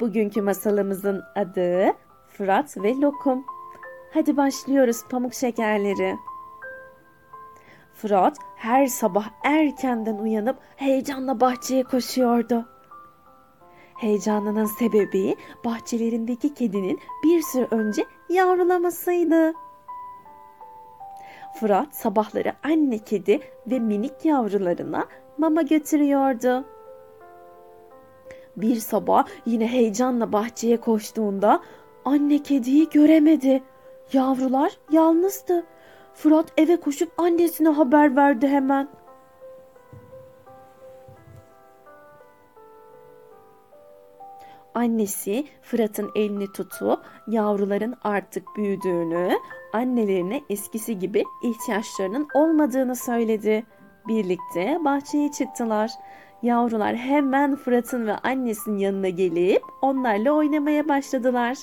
Bugünkü masalımızın adı Fırat ve Lokum. Hadi başlıyoruz pamuk şekerleri. Fırat her sabah erkenden uyanıp heyecanla bahçeye koşuyordu. Heyecanının sebebi bahçelerindeki kedinin bir süre önce yavrulamasıydı. Fırat sabahları anne kedi ve minik yavrularına mama götürüyordu. Bir sabah yine heyecanla bahçeye koştuğunda anne kediyi göremedi. Yavrular yalnızdı. Fırat eve koşup annesine haber verdi hemen. Annesi Fırat'ın elini tutup yavruların artık büyüdüğünü, annelerine eskisi gibi ihtiyaçlarının olmadığını söyledi. Birlikte bahçeye çıktılar. Yavrular hemen Fırat'ın ve annesinin yanına gelip onlarla oynamaya başladılar.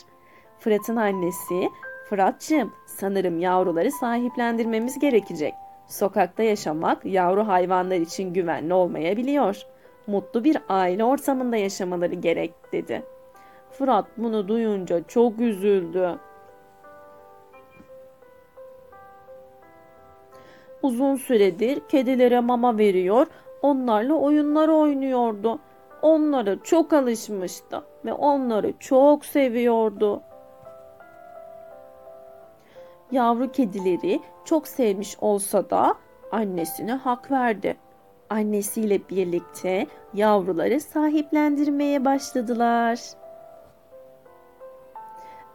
Fırat'ın annesi, Fırat'cığım sanırım yavruları sahiplendirmemiz gerekecek. Sokakta yaşamak yavru hayvanlar için güvenli olmayabiliyor. Mutlu bir aile ortamında yaşamaları gerek dedi. Fırat bunu duyunca çok üzüldü. Uzun süredir kedilere mama veriyor, onlarla oyunlar oynuyordu. Onlara çok alışmıştı ve onları çok seviyordu. Yavru kedileri çok sevmiş olsa da annesine hak verdi. Annesiyle birlikte yavruları sahiplendirmeye başladılar.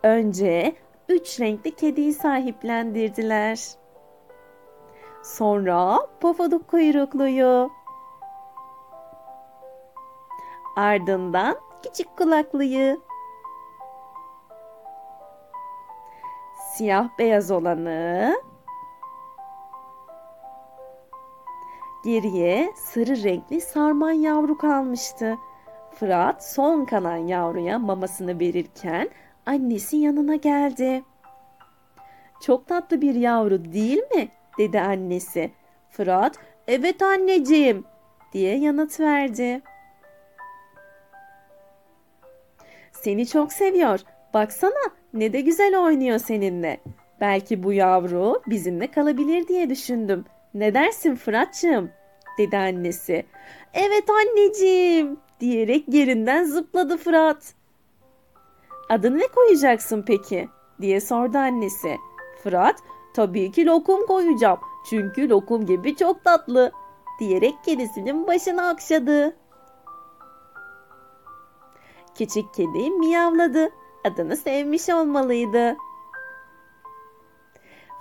Önce üç renkli kediyi sahiplendirdiler. Sonra pofuduk kuyrukluyu. Ardından küçük kulaklıyı. Siyah beyaz olanı. Geriye sarı renkli sarman yavru kalmıştı. Fırat son kalan yavruya mamasını verirken annesi yanına geldi. Çok tatlı bir yavru değil mi? Dedi annesi. Fırat, evet anneciğim diye yanıt verdi. Seni çok seviyor. Baksana ne de güzel oynuyor seninle. Belki bu yavru bizimle kalabilir diye düşündüm. Ne dersin Fırat'cığım? dedi annesi. Evet anneciğim diyerek yerinden zıpladı Fırat. Adını ne koyacaksın peki? diye sordu annesi. Fırat tabii ki lokum koyacağım çünkü lokum gibi çok tatlı diyerek kedisinin başını akşadı. Küçük kedi miyavladı. Adını sevmiş olmalıydı.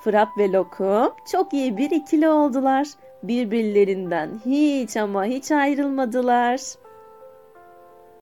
Fırat ve Lokum çok iyi bir ikili oldular. Birbirlerinden hiç ama hiç ayrılmadılar.